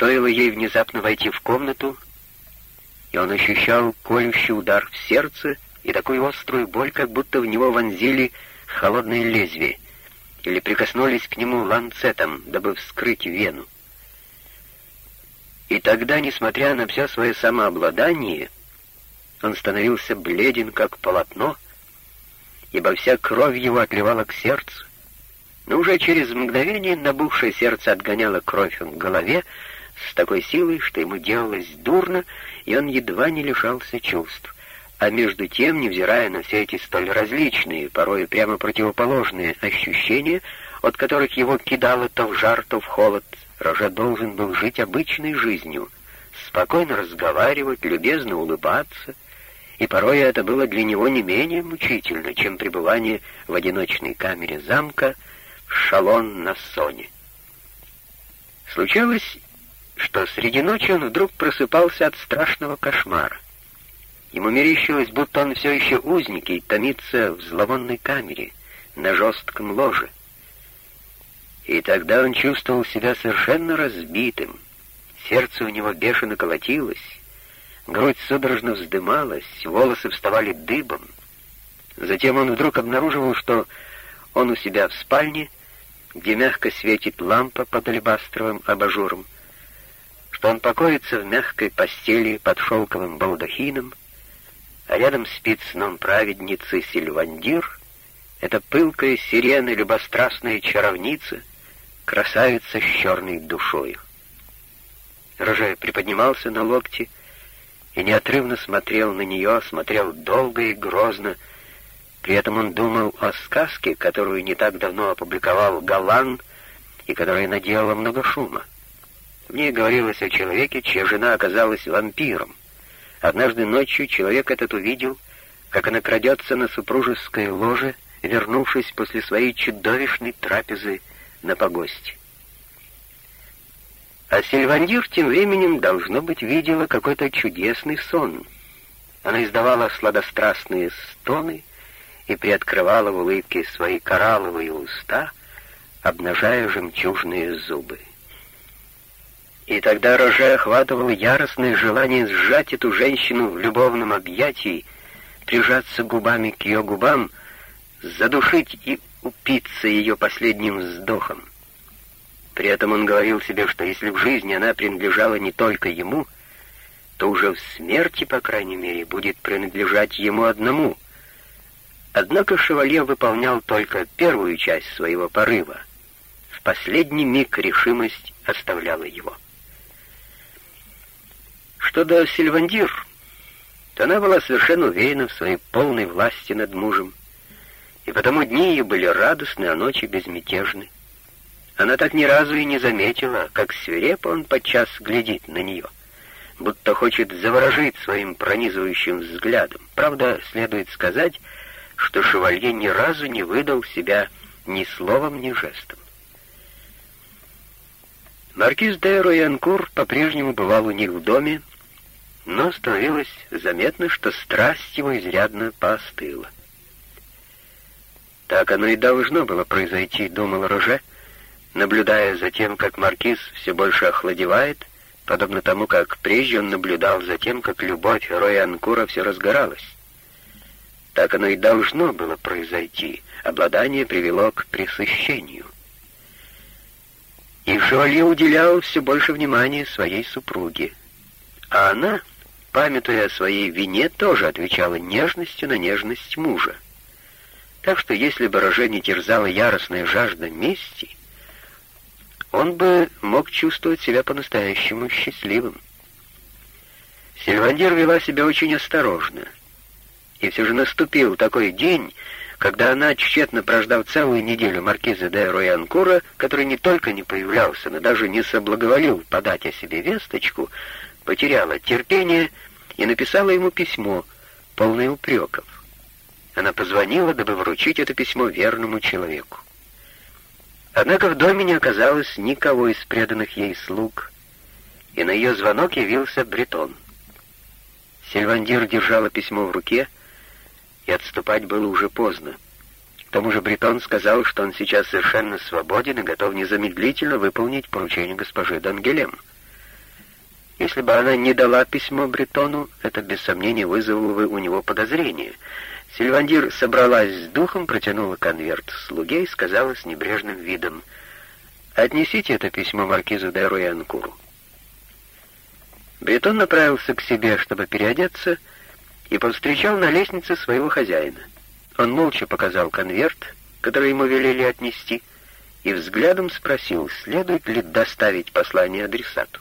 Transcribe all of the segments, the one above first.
Стоило ей внезапно войти в комнату, и он ощущал колющий удар в сердце и такую острую боль, как будто в него вонзили холодное лезвие или прикоснулись к нему ланцетом, дабы вскрыть вену. И тогда, несмотря на все свое самообладание, он становился бледен, как полотно, ибо вся кровь его отливала к сердцу. Но уже через мгновение набухшее сердце отгоняло кровь в голове с такой силой, что ему делалось дурно, и он едва не лишался чувств. А между тем, невзирая на все эти столь различные, порой прямо противоположные ощущения, от которых его кидало то в жар, то в холод, Роже должен был жить обычной жизнью, спокойно разговаривать, любезно улыбаться, и порой это было для него не менее мучительно, чем пребывание в одиночной камере замка в шалон на Соне. Случалось, что среди ночи он вдруг просыпался от страшного кошмара. Ему мерещилось, будто он все еще узник и томится в зловонной камере, на жестком ложе. И тогда он чувствовал себя совершенно разбитым. Сердце у него бешено колотилось, грудь судорожно вздымалась, волосы вставали дыбом. Затем он вдруг обнаруживал, что он у себя в спальне, где мягко светит лампа под алебастровым абажуром, что он покоится в мягкой постели под шелковым балдахином, а рядом спит сном праведницы Сильвандир, это пылкая сирена, любострастная чаровница — красавица с черной душой. Роже приподнимался на локте и неотрывно смотрел на нее, смотрел долго и грозно. При этом он думал о сказке, которую не так давно опубликовал Галан и которая наделала много шума. В ней говорилось о человеке, чья жена оказалась вампиром. Однажды ночью человек этот увидел, как она крадется на супружеское ложе, вернувшись после своей чудовищной трапезы на погосте. А Сильвандир тем временем, должно быть, видела какой-то чудесный сон. Она издавала сладострастные стоны и приоткрывала в улыбке свои коралловые уста, обнажая жемчужные зубы. И тогда Роже охватывал яростное желание сжать эту женщину в любовном объятии, прижаться губами к ее губам, задушить и упиться ее последним вздохом. При этом он говорил себе, что если в жизни она принадлежала не только ему, то уже в смерти, по крайней мере, будет принадлежать ему одному. Однако Шевалье выполнял только первую часть своего порыва. В последний миг решимость оставляла его. Что до Сильвандир, то она была совершенно уверена в своей полной власти над мужем, и потому дни ее были радостны, а ночи безмятежны. Она так ни разу и не заметила, как свирепо он подчас глядит на нее, будто хочет заворожить своим пронизывающим взглядом. Правда, следует сказать, что шевалье ни разу не выдал себя ни словом, ни жестом. Маркиз де Роянкур по-прежнему бывал у них в доме, но становилось заметно, что страсть его изрядно поостыла. Так оно и должно было произойти, думал Роже, наблюдая за тем, как маркиз все больше охладевает, подобно тому, как прежде он наблюдал за тем, как любовь Роя Анкура все разгоралась. Так оно и должно было произойти. Обладание привело к пресыщению. И Жоли уделял все больше внимания своей супруге. А она, памятуя о своей вине, тоже отвечала нежностью на нежность мужа. Так что если бы Роже не терзала яростная жажда мести, он бы мог чувствовать себя по-настоящему счастливым. Сильвандир вела себя очень осторожно. И все же наступил такой день, когда она, тщетно прождав целую неделю маркиза де Роянкура, который не только не появлялся, но даже не соблаговолил подать о себе весточку, потеряла терпение и написала ему письмо, полное упреков. Она позвонила, дабы вручить это письмо верному человеку. Однако в доме не оказалось никого из преданных ей слуг, и на ее звонок явился Бретон. Сильвандир держала письмо в руке, и отступать было уже поздно. К тому же Бретон сказал, что он сейчас совершенно свободен и готов незамедлительно выполнить поручение госпожи Дангелем. Если бы она не дала письмо Бретону, это без сомнения вызвало бы у него подозрение. Сильвандир собралась с духом, протянула конверт слуге и сказала с небрежным видом, «Отнесите это письмо маркизу де Руянкуру». Бретон направился к себе, чтобы переодеться, и повстречал на лестнице своего хозяина. Он молча показал конверт, который ему велели отнести, и взглядом спросил, следует ли доставить послание адресату.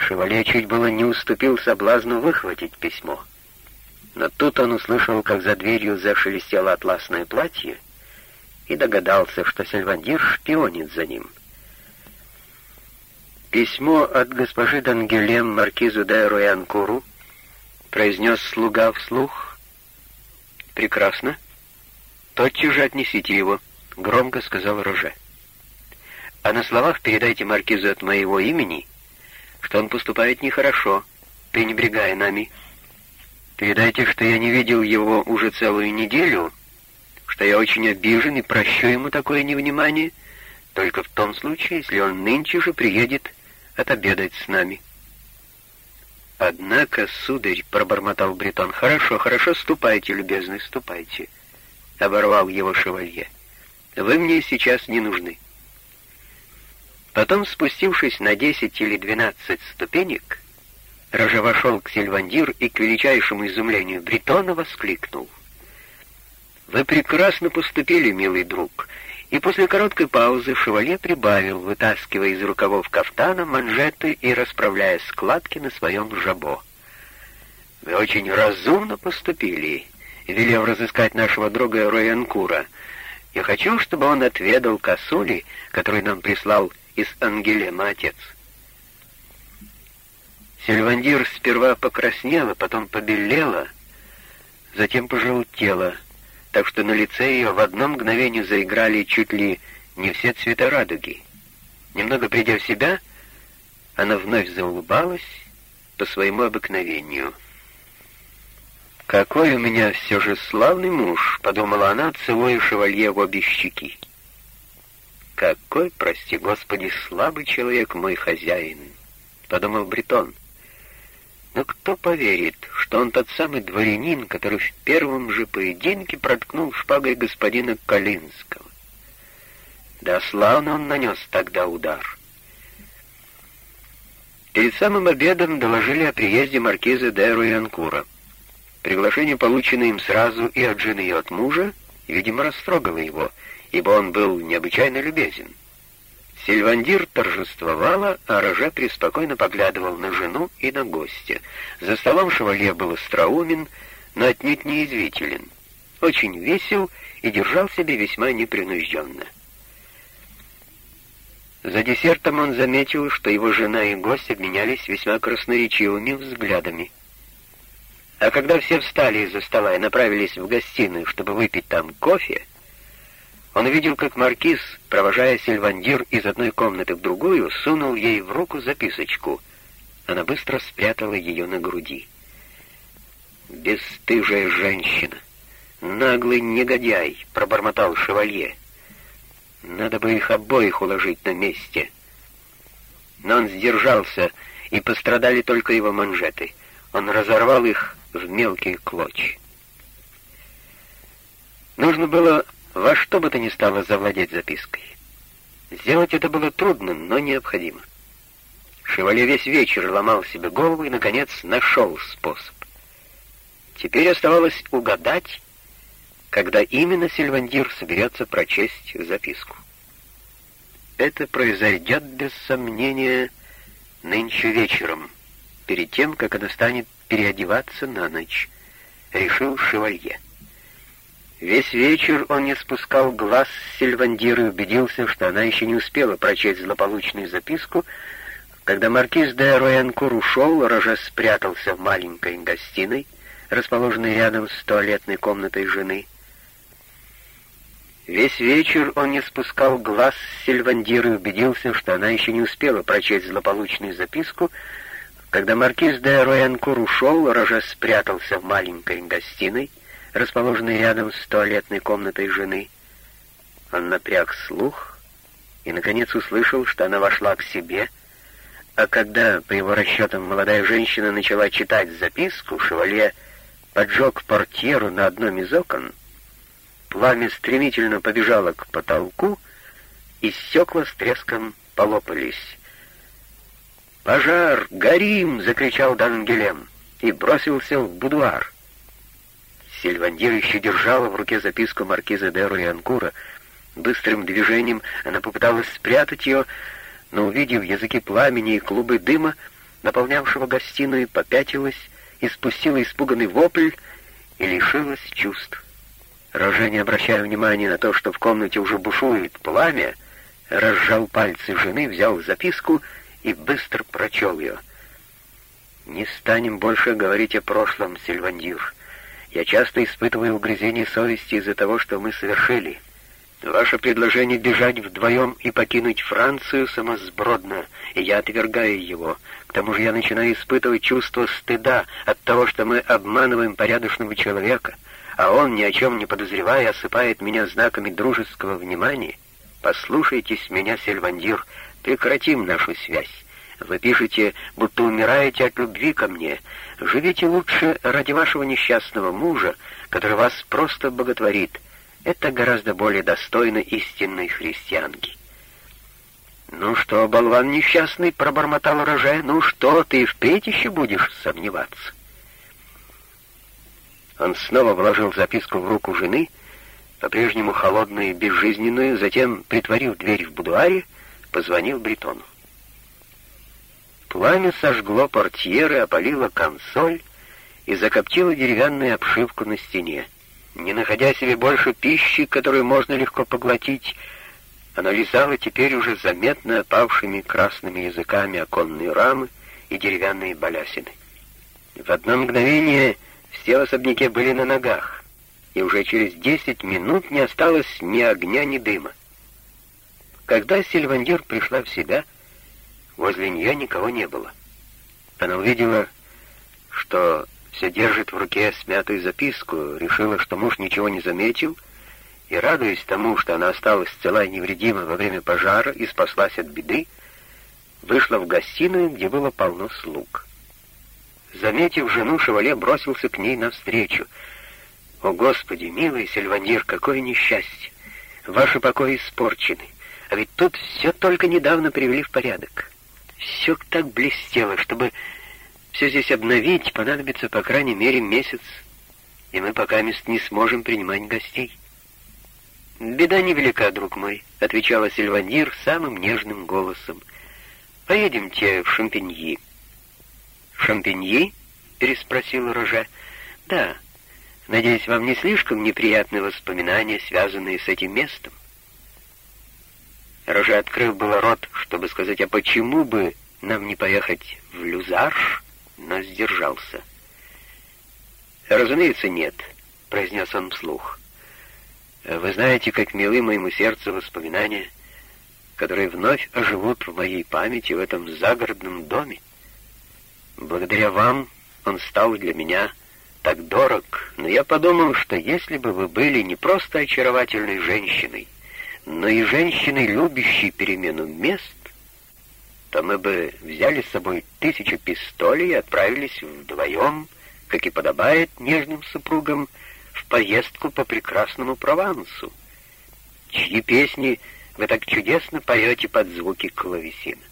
Шевале чуть было не уступил соблазну выхватить письмо. Но тут он услышал, как за дверью зашелестело атласное платье, и догадался, что Сильвандир шпионит за ним. «Письмо от госпожи Дангелем маркизу де Руянкуру», — произнес слуга вслух. «Прекрасно. Тотчас же отнесите его», — громко сказал Роже. «А на словах передайте маркизу от моего имени что он поступает нехорошо, пренебрегая нами. Передайте, что я не видел его уже целую неделю, что я очень обижен и прощу ему такое невнимание, только в том случае, если он нынче же приедет отобедать с нами. «Однако, сударь», — пробормотал Бретон, — «хорошо, хорошо, ступайте, любезный, ступайте», — оборвал его шевалье. «Вы мне сейчас не нужны». Потом, спустившись на десять или двенадцать ступенек, Роже вошел к Сильвандир и, к величайшему изумлению Бретона, воскликнул. «Вы прекрасно поступили, милый друг!» И после короткой паузы шевалье прибавил, вытаскивая из рукавов кафтана манжеты и расправляя складки на своем жабо. «Вы очень разумно поступили», — велев разыскать нашего друга Роянкура. «Я хочу, чтобы он отведал косули, который нам прислал из Ангелема отец. Сильвандир сперва покраснела, потом побелела, затем пожелтела, так что на лице ее в одно мгновение заиграли чуть ли не все цвета радуги. Немного придя в себя, она вновь заулыбалась по своему обыкновению. «Какой у меня все же славный муж!» — подумала она, целуя шевалье в обе щеки. «Какой, прости господи, слабый человек мой хозяин!» — подумал Бретон. Но кто поверит, что он тот самый дворянин, который в первом же поединке проткнул шпагой господина Калинского? Да славно он нанес тогда удар. Перед самым обедом доложили о приезде маркиза де Руянкура. Приглашение, полученное им сразу и от жены, и от мужа, видимо, растрогало его — ибо он был необычайно любезен. Сильвандир торжествовала, а Роже преспокойно поглядывал на жену и на гостя. За столом шевалье был остроумен, но отнюдь не извителен. Очень весел и держал себя весьма непринужденно. За десертом он заметил, что его жена и гость обменялись весьма красноречивыми взглядами. А когда все встали из-за стола и направились в гостиную, чтобы выпить там кофе, он видел, как маркиз, провожая Сильвандир из одной комнаты в другую, сунул ей в руку записочку. Она быстро спрятала ее на груди. «Бесстыжая женщина! Наглый негодяй!» — пробормотал шевалье. «Надо бы их обоих уложить на месте». Но он сдержался, и пострадали только его манжеты. Он разорвал их в мелкие клочья. Нужно было во что бы то ни стало завладеть запиской. Сделать это было трудно, но необходимо. Шевале весь вечер ломал себе голову и, наконец, нашел способ. Теперь оставалось угадать, когда именно Сильвандир соберется прочесть записку. Это произойдет, без сомнения, нынче вечером, перед тем, как она станет переодеваться на ночь, решил Шевалье. Весь вечер он не спускал глаз с Сильвандиры и убедился, что она еще не успела прочесть злополучную записку. Когда маркиз де Роянкур ушел, Роже спрятался в маленькой гостиной, расположенной рядом с туалетной комнатой жены. Весь вечер он не спускал глаз с Сильвандиры и убедился, что она еще не успела прочесть злополучную записку. Когда маркиз де Роянкур ушел, Роже спрятался в маленькой гостиной, расположенный рядом с туалетной комнатой жены. Он напряг слух и, наконец, услышал, что она вошла к себе, А когда, по его расчетам, молодая женщина начала читать записку, шевалье поджег портьеру на одном из окон, пламя стремительно побежало к потолку, и стекла с треском полопались. «Пожар! Горим!» — закричал Дангелем и бросился в будуар. Сильвандир еще держала в руке записку маркиза де Руянкура. Быстрым движением она попыталась спрятать ее, но, увидев языки пламени и клубы дыма, наполнявшего гостиную, попятилась и спустила испуганный вопль и лишилась чувств. Роже, не обращая внимания на то, что в комнате уже бушует пламя, разжал пальцы жены, взял записку и быстро прочел ее. «Не станем больше говорить о прошлом, Сильвандир. Я часто испытываю угрызение совести из-за того, что мы совершили». Ваше предложение бежать вдвоем и покинуть Францию самосбродно, и я отвергаю его. К тому же я начинаю испытывать чувство стыда от того, что мы обманываем порядочного человека, а он, ни о чем не подозревая, осыпает меня знаками дружеского внимания. Послушайтесь меня, Сильвандир, прекратим нашу связь. Вы пишете, будто умираете от любви ко мне. Живите лучше ради вашего несчастного мужа, который вас просто боготворит». Это гораздо более достойно истинной христианки. «Ну что, болван несчастный?» — пробормотал Роже. «Ну что, ты впредь еще будешь сомневаться?» Он снова вложил записку в руку жены, по-прежнему холодную и безжизненную, затем, притворив дверь в будуаре, позвонил Бретону. Пламя сожгло портьеры, опалило консоль и закоптило деревянную обшивку на стене. Не находя себе больше пищи, которую можно легко поглотить, она лизала теперь уже заметно опавшими красными языками оконные рамы и деревянные балясины. В одно мгновение все в особняке были на ногах, и уже через десять минут не осталось ни огня, ни дыма. Когда Сильвандир пришла в себя, возле нее никого не было. Она увидела, что все держит в руке смятую записку, решила, что муж ничего не заметил, и, радуясь тому, что она осталась цела и невредима во время пожара и спаслась от беды, вышла в гостиную, где было полно слуг. Заметив жену, Шевале бросился к ней навстречу. «О, Господи, милый Сильвандир, какое несчастье! Ваши покои испорчены, а ведь тут все только недавно привели в порядок. Все так блестело, чтобы все здесь обновить понадобится по крайней мере месяц, и мы пока мест не сможем принимать гостей. «Беда невелика, друг мой», — отвечала Сильванир самым нежным голосом. «Поедемте в Шампиньи». «Шампиньи?» — переспросил Роже. «Да. Надеюсь, вам не слишком неприятные воспоминания, связанные с этим местом?» Роже открыл было рот, чтобы сказать, а почему бы нам не поехать в Люзарш? но сдержался. «Разумеется, нет», — произнес он вслух. «Вы знаете, как милы моему сердцу воспоминания, которые вновь оживут в моей памяти в этом загородном доме. Благодаря вам он стал для меня так дорог, но я подумал, что если бы вы были не просто очаровательной женщиной, но и женщиной, любящей перемену мест, то мы бы взяли с собой тысячу пистолей и отправились вдвоем, как и подобает нежным супругам, в поездку по прекрасному Провансу, чьи песни вы так чудесно поете под звуки клавесина.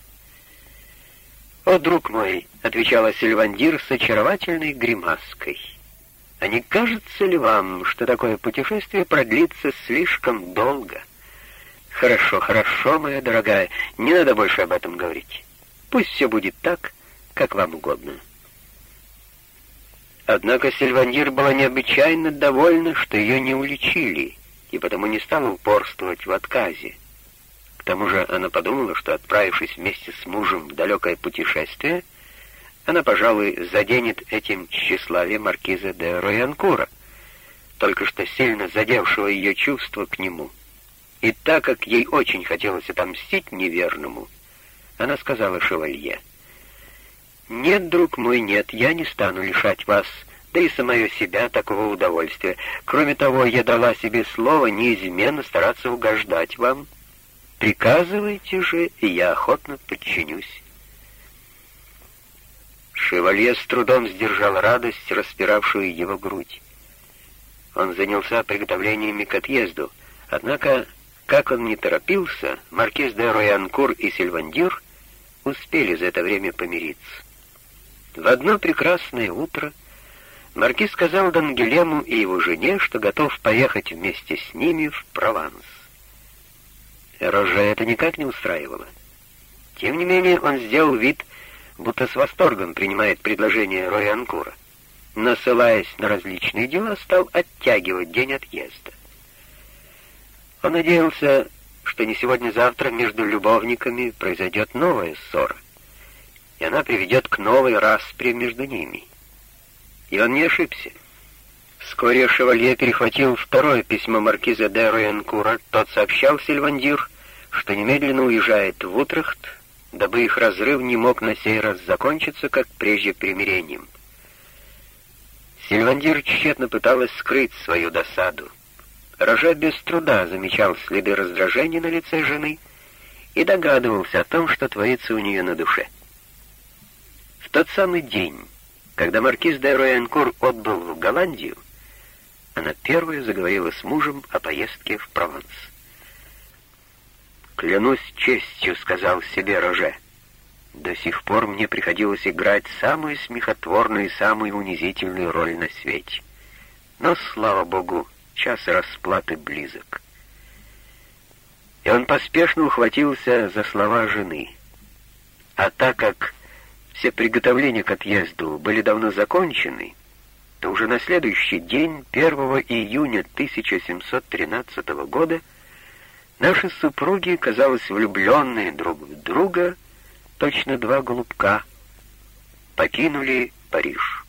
«О, друг мой!» — отвечала Сильвандир с очаровательной гримаской. «А не кажется ли вам, что такое путешествие продлится слишком долго?» «Хорошо, хорошо, моя дорогая, не надо больше об этом говорить. Пусть все будет так, как вам угодно». Однако Сильванир была необычайно довольна, что ее не уличили, и потому не стала упорствовать в отказе. К тому же она подумала, что, отправившись вместе с мужем в далекое путешествие, она, пожалуй, заденет этим тщеславие маркиза де Роянкура, только что сильно задевшего ее чувства к нему — и так как ей очень хотелось отомстить неверному, она сказала шевалье, «Нет, друг мой, нет, я не стану лишать вас, да и самое себя такого удовольствия. Кроме того, я дала себе слово неизменно стараться угождать вам. Приказывайте же, и я охотно подчинюсь». Шевалье с трудом сдержал радость, распиравшую его грудь. Он занялся приготовлениями к отъезду, однако, как он не торопился, маркиз де Роянкур и Сильвандир успели за это время помириться. В одно прекрасное утро маркиз сказал Дангелему и его жене, что готов поехать вместе с ними в Прованс. Роже это никак не устраивало. Тем не менее, он сделал вид, будто с восторгом принимает предложение Роянкура, но, ссылаясь на различные дела, стал оттягивать день отъезда. Он надеялся, что не сегодня-завтра между любовниками произойдет новая ссора, и она приведет к новой распре между ними. И он не ошибся. Вскоре Шевалье перехватил второе письмо маркиза де Роянкура. Тот сообщал Сильвандир, что немедленно уезжает в Утрехт, дабы их разрыв не мог на сей раз закончиться, как прежде примирением. Сильвандир тщетно пыталась скрыть свою досаду. Роже без труда замечал следы раздражения на лице жены и догадывался о том, что творится у нее на душе. В тот самый день, когда маркиз де Роянкур отбыл в Голландию, она первая заговорила с мужем о поездке в Прованс. «Клянусь честью», — сказал себе Роже. «До сих пор мне приходилось играть самую смехотворную и самую унизительную роль на свете. Но, слава богу, час расплаты близок». И он поспешно ухватился за слова жены. А так как все приготовления к отъезду были давно закончены, то уже на следующий день, 1 июня 1713 года, Наши супруги, казалось, влюбленные друг в друга, точно два голубка, покинули Париж.